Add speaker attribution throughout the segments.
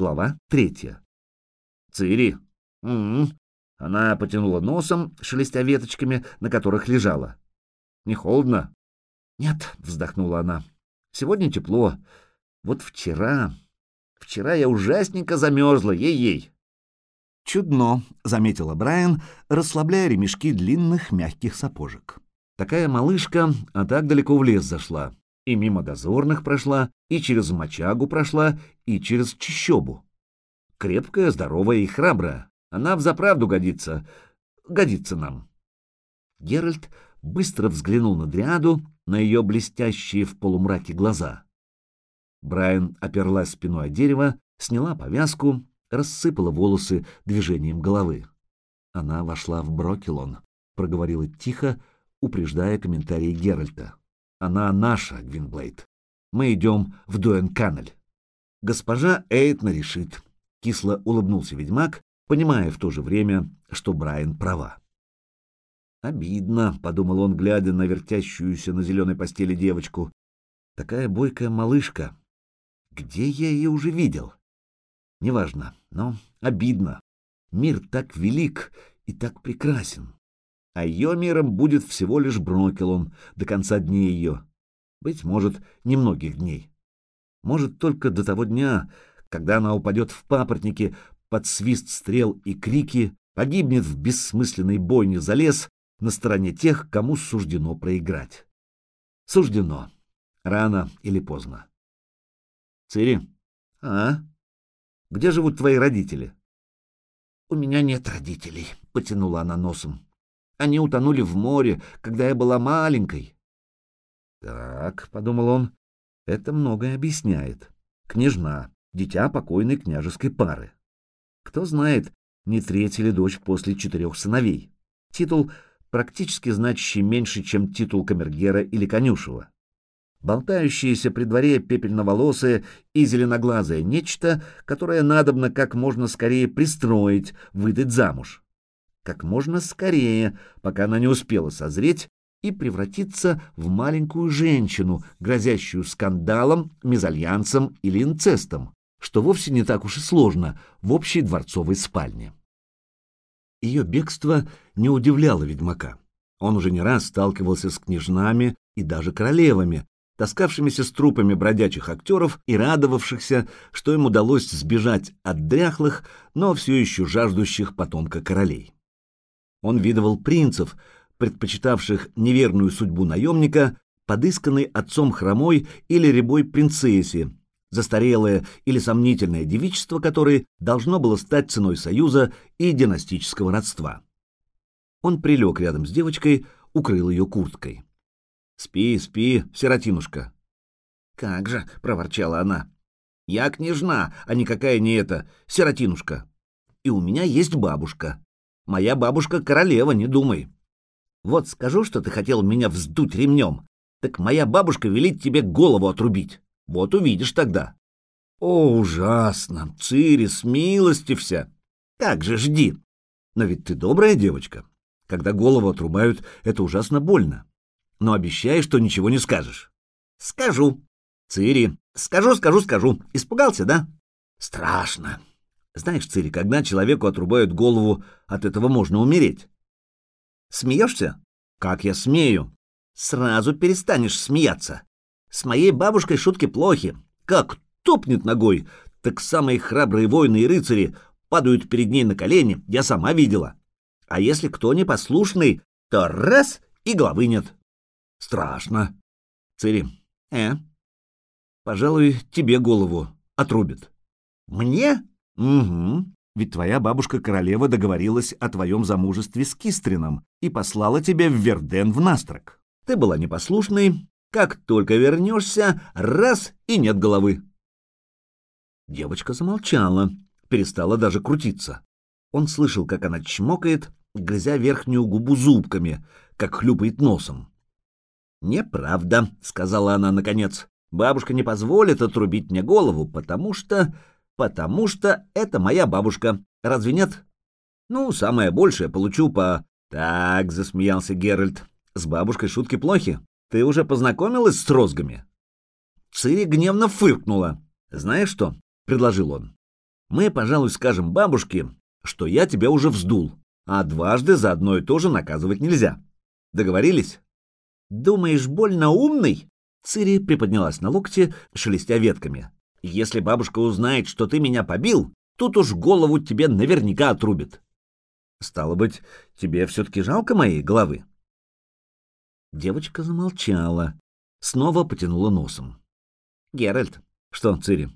Speaker 1: Глава третья. Цири. М -м -м. Она потянула носом, шелестя веточками, на которых лежала. Не холодно? Нет, вздохнула она. Сегодня тепло. Вот вчера... Вчера я ужасненько замерзла, ей-ей.
Speaker 2: Чудно, заметила Брайан, расслабляя ремешки длинных мягких сапожек.
Speaker 1: Такая малышка, а так далеко в лес зашла. И мимо дозорных прошла, и через мочагу прошла, и через чищобу. Крепкая, здоровая и храбрая. Она взаправду годится. Годится нам. Геральт быстро взглянул на Дриаду, на ее блестящие в полумраке глаза. Брайан оперлась спиной о дерево, сняла повязку, рассыпала волосы движением головы. Она вошла в Брокелон, проговорила тихо, упреждая комментарии Геральта. Она наша, Гвинблейд. Мы идем в Дуэн-Каннель. Госпожа Эйтна решит. Кисло улыбнулся ведьмак, понимая в то же время, что Брайан права. «Обидно», — подумал он, глядя на вертящуюся на зеленой постели девочку. «Такая бойкая малышка. Где я ее уже видел?» «Неважно, но обидно. Мир так велик и так прекрасен. А ее миром будет всего лишь Брокелон до конца дней ее. Быть может, немногих дней. Может, только до того дня, когда она упадет в папоротники под свист стрел и крики, погибнет в бессмысленной бойне за лес на стороне тех, кому суждено проиграть. Суждено. Рано или поздно. Цири, а? Где живут твои родители? У меня нет родителей, потянула она носом. Они утонули в море, когда я была маленькой. Так, подумал он, это многое объясняет. Княжна, дитя покойной княжеской пары. Кто знает, не третья ли дочь после четырех сыновей. Титул практически значащий меньше, чем титул камергера или конюшева. Болтающиеся при дворе пепельноволосое и зеленоглазое нечто, которое надобно как можно скорее пристроить, выдать замуж. Как можно скорее, пока она не успела созреть и превратиться в маленькую женщину, грозящую скандалом, мезальянсом или инцестом, что вовсе не так уж и сложно в общей дворцовой спальне. Ее бегство не удивляло ведьмака. Он уже не раз сталкивался с княжнами и даже королевами, таскавшимися с трупами бродячих актеров и радовавшихся, что им удалось сбежать от дряхлых, но все еще жаждущих потомка королей. Он видывал принцев, предпочитавших неверную судьбу наемника, подысканной отцом хромой или рябой принцессе, застарелое или сомнительное девичество которое должно было стать ценой союза и династического родства. Он прилег рядом с девочкой, укрыл ее курткой. «Спи, спи, сиротинушка». «Как же!» — проворчала она. «Я княжна, а никакая не эта, сиротинушка. И у меня есть бабушка. Моя бабушка королева, не думай. Вот скажу, что ты хотел меня вздуть ремнем, так моя бабушка велит тебе голову отрубить. Вот увидишь тогда. О, ужасно! Цирис, милости вся! Как же, жди! Но ведь ты добрая девочка. Когда голову отрубают, это ужасно больно. Но обещай, что ничего не скажешь. Скажу. Цири, скажу, скажу, скажу. Испугался, да? Страшно. Знаешь, Цири, когда человеку отрубают голову, от этого можно умереть. Смеешься? Как я смею? Сразу перестанешь смеяться. С моей бабушкой шутки плохи. Как топнет ногой, так самые храбрые воины и рыцари падают перед ней на колени, я сама видела. А если кто непослушный, то раз — и головы нет. Страшно. Цири, э? Пожалуй, тебе голову отрубят. Мне? Угу. Ведь твоя бабушка-королева договорилась о твоем замужестве с Кистрином и послала тебя в Верден в настрок. Ты была непослушной, как только вернешься, раз — и нет головы. Девочка замолчала, перестала даже крутиться. Он слышал, как она чмокает, грызя верхнюю губу зубками, как хлюпает носом. «Неправда», — сказала она наконец. «Бабушка не позволит отрубить мне голову, потому что... потому что это моя бабушка. Разве нет?» «Ну, самое большее получу по...» «Так», — засмеялся Геральт. «С бабушкой шутки плохи. Ты уже познакомилась с розгами?» Цири гневно фыркнула. «Знаешь что?» — предложил он. Мы, пожалуй, скажем бабушке, что я тебя уже вздул, а дважды за одно и то же наказывать нельзя. Договорились? Думаешь, больно умный? Цири приподнялась на локте, шелестя ветками. Если бабушка узнает, что ты меня побил, тут уж голову тебе наверняка отрубит. Стало быть, тебе все-таки жалко моей головы? Девочка замолчала, снова потянула носом. Геральт, что, Цири?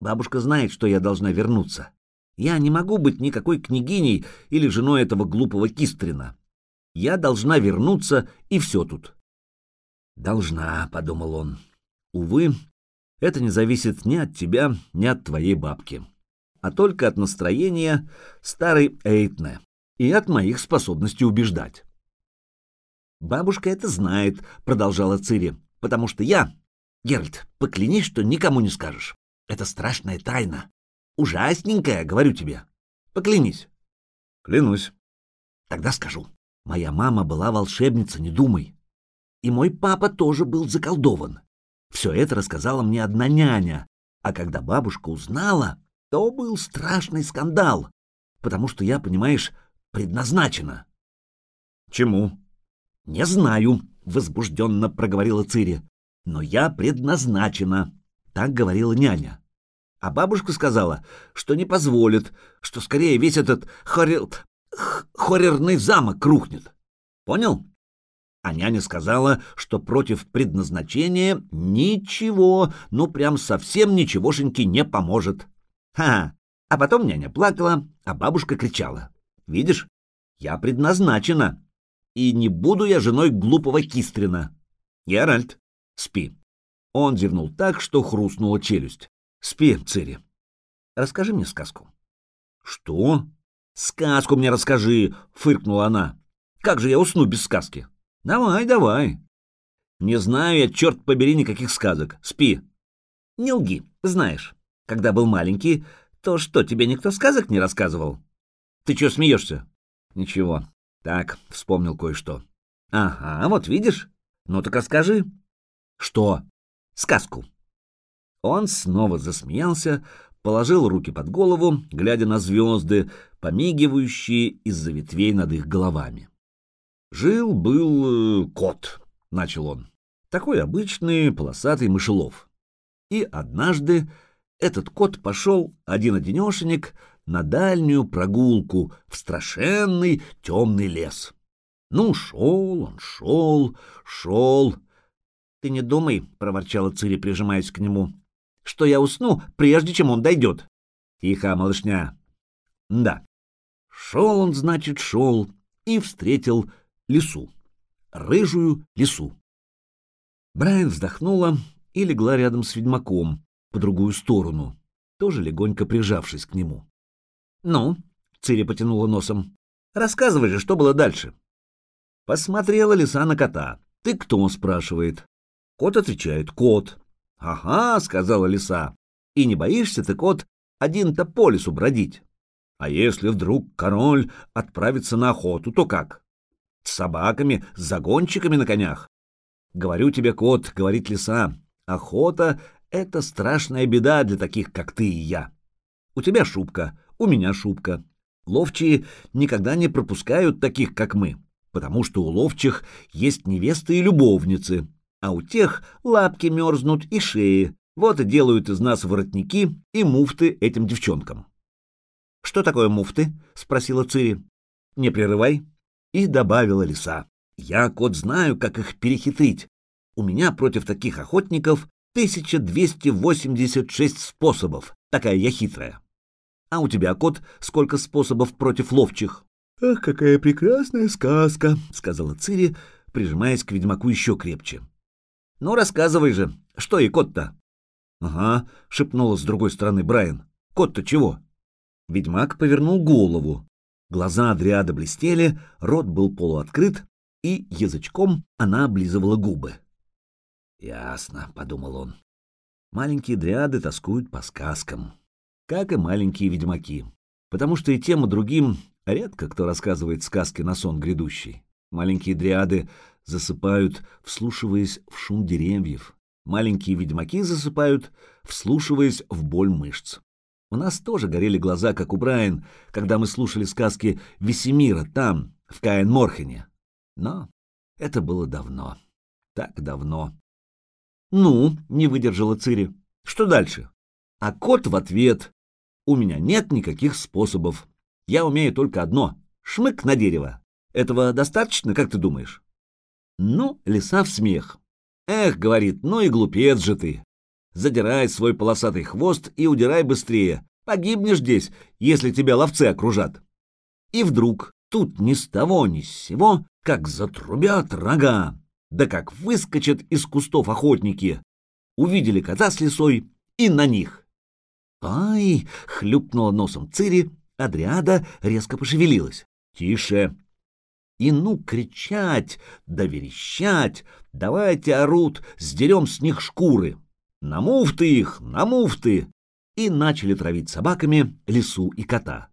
Speaker 1: Бабушка знает, что я должна вернуться. Я не могу быть никакой княгиней или женой этого глупого Кистрина. Я должна вернуться, и все тут. Должна, — подумал он. Увы, это не зависит ни от тебя, ни от твоей бабки, а только от настроения старой Эйтне и от моих способностей убеждать. «Бабушка это знает», — продолжала Цири, — «потому что я... Геральт, поклянись, что никому не скажешь. Это страшная тайна. Ужасненькая, говорю тебе. Поклянись». «Клянусь». «Тогда скажу. Моя мама была волшебница, не думай. И мой папа тоже был заколдован. Все это рассказала мне одна няня, а когда бабушка узнала, то был страшный скандал, потому что я, понимаешь, предназначена. Чему? Не знаю, возбужденно проговорила Цири, но я предназначена, так говорила няня. А бабушка сказала, что не позволит, что скорее весь этот хорер... хорерный замок рухнет. Понял? А няня сказала, что против предназначения ничего, ну прям совсем ничегошеньки не поможет. Ха! А потом няня плакала, а бабушка кричала. Видишь, я предназначена, и не буду я женой глупого Кистрина. Геральт, спи. Он зевнул так, что хрустнула челюсть. Спи, Цири. Расскажи мне сказку. Что? Сказку мне расскажи, фыркнула она. Как же я усну без сказки? Давай, давай. Не знаю я, черт побери, никаких сказок. Спи. Не лги, знаешь. Когда был маленький, то что, тебе никто сказок не рассказывал? Ты что смеешься? Ничего. Так, вспомнил кое-что. Ага, вот видишь? Ну так расскажи. Что? Сказку. Он снова засмеялся, положил руки под голову, глядя на звезды, помигивающие из-за ветвей над их головами. Жил-был э, кот, — начал он, — такой обычный полосатый мышелов. И однажды этот кот пошел один-одинешенек на дальнюю прогулку в страшенный темный лес. Ну, шел он, шел, шел. — Ты не думай, — проворчала Цири, прижимаясь к нему, — что я усну, прежде чем он дойдет. — Тихо, малышня. — Да. Шел он, значит, шел и встретил лису. Рыжую лису. Брайан вздохнула и легла рядом с ведьмаком, по другую сторону, тоже легонько прижавшись к нему. «Ну?» — Цири потянула носом. «Рассказывай же, что было дальше?» Посмотрела лиса на кота. «Ты кто?» — спрашивает. Кот отвечает. «Кот». «Ага», — сказала лиса. «И не боишься ты, кот, один-то по лесу бродить? А если вдруг король отправится на охоту, то как? С собаками, с загонщиками на конях. Говорю тебе, кот, говорит лиса, охота — это страшная беда для таких, как ты и я. У тебя шубка, у меня шубка. Ловчие никогда не пропускают таких, как мы, потому что у ловчих есть невесты и любовницы, а у тех лапки мерзнут и шеи, вот и делают из нас воротники и муфты этим девчонкам. — Что такое муфты? — спросила Цири. — Не прерывай, и добавила лиса. «Я, кот, знаю, как их перехитрить. У меня против таких охотников 1286 способов. Такая я хитрая. А у тебя, кот, сколько способов против ловчих?» «Ах, какая прекрасная сказка!» — сказала Цири, прижимаясь к ведьмаку еще крепче. «Ну, рассказывай же, что и кот-то?» «Ага», — шепнула с другой стороны Брайан. «Кот-то чего?» Ведьмак повернул голову. Глаза Адриада блестели, рот был полуоткрыт, и язычком она облизывала губы. «Ясно», — подумал он. «Маленькие дриады тоскуют по сказкам, как и маленькие ведьмаки, потому что и тем, и другим редко кто рассказывает сказки на сон грядущий. Маленькие дриады засыпают, вслушиваясь в шум деревьев. Маленькие ведьмаки засыпают, вслушиваясь в боль мышц. У нас тоже горели глаза, как у Брайан, когда мы слушали сказки Весемира там, в Каин-Морхене. Но это было давно. Так давно. «Ну», — не выдержала Цири, — «что дальше?» А кот в ответ. «У меня нет никаких способов. Я умею только одно — шмык на дерево. Этого достаточно, как ты думаешь?» Ну, лиса в смех. «Эх, — говорит, — ну и глупец же ты. Задирай свой полосатый хвост и удирай быстрее. Погибнешь здесь, если тебя ловцы окружат». И вдруг, тут ни с того ни с сего, как затрубят рога, да как выскочат из кустов охотники. Увидели кота с лисой и на них. «Ай!» — хлюпнула носом Цири, Адриада резко пошевелилась. «Тише!» И ну кричать, да верещать, давайте орут, сдерем с них шкуры. На муфты их, на муфты! И начали травить собаками лису и кота.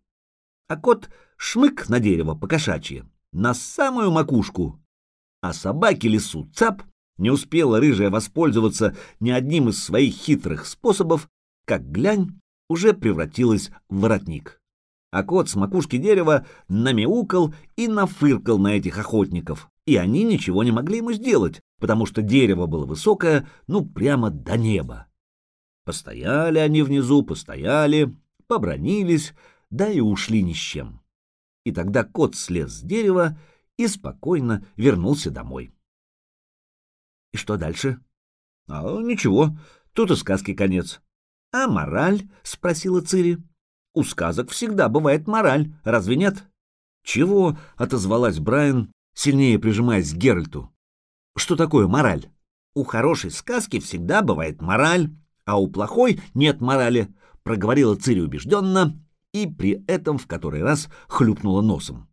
Speaker 1: А кот шмык на дерево по-кошачьи, на самую макушку. А собаки лису цап, не успела рыжая воспользоваться ни одним из своих хитрых способов, как глянь уже превратилась в воротник а кот с макушки дерева намяукал и нафыркал на этих охотников, и они ничего не могли ему сделать, потому что дерево было высокое, ну, прямо до неба. Постояли они внизу, постояли, побронились, да и ушли ни с чем. И тогда кот слез с дерева и спокойно вернулся домой. И что дальше? А ничего, тут и сказки конец. А мораль? — спросила Цири. У сказок всегда бывает мораль, разве нет? Чего? — отозвалась Брайан, сильнее прижимаясь к Геральту. Что такое мораль? У хорошей сказки всегда бывает мораль, а у плохой нет морали, — проговорила Цири убежденно и при этом в который раз хлюпнула носом.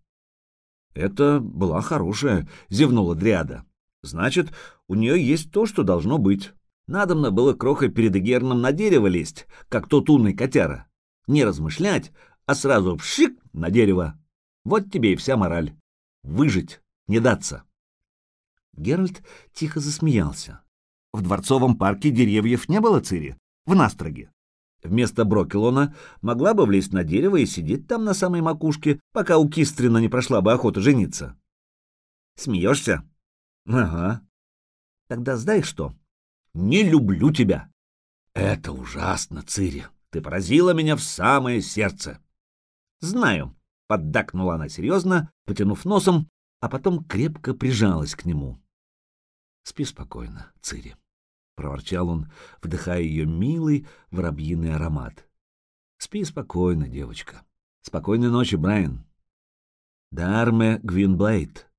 Speaker 1: «Это была хорошая», — зевнула Дриада. «Значит, у нее есть то, что должно быть. Надобно было крохой перед Эгерном на дерево лезть, как тот умный котяра не размышлять, а сразу пшик на дерево. Вот тебе и вся мораль. Выжить, не даться. Геральт тихо засмеялся. В дворцовом парке деревьев не было Цири, в Настроге. Вместо Брокелона могла бы влезть на дерево и сидеть там на самой макушке, пока у Кистрина не прошла бы охота жениться. Смеешься? Ага. Тогда знаешь что? Не люблю тебя. Это ужасно, Цири. Ты поразила меня в самое сердце. Знаю, поддакнула она серьезно, потянув носом, а потом крепко прижалась к нему. Спи спокойно, Цири, проворчал он, вдыхая ее милый воробьиный аромат. Спи спокойно, девочка. Спокойной ночи, Брайан. Дарме Гвинблейд.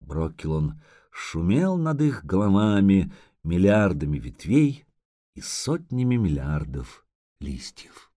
Speaker 1: Броккелон шумел над их головами миллиардами ветвей, и сотнями миллиардов листьев.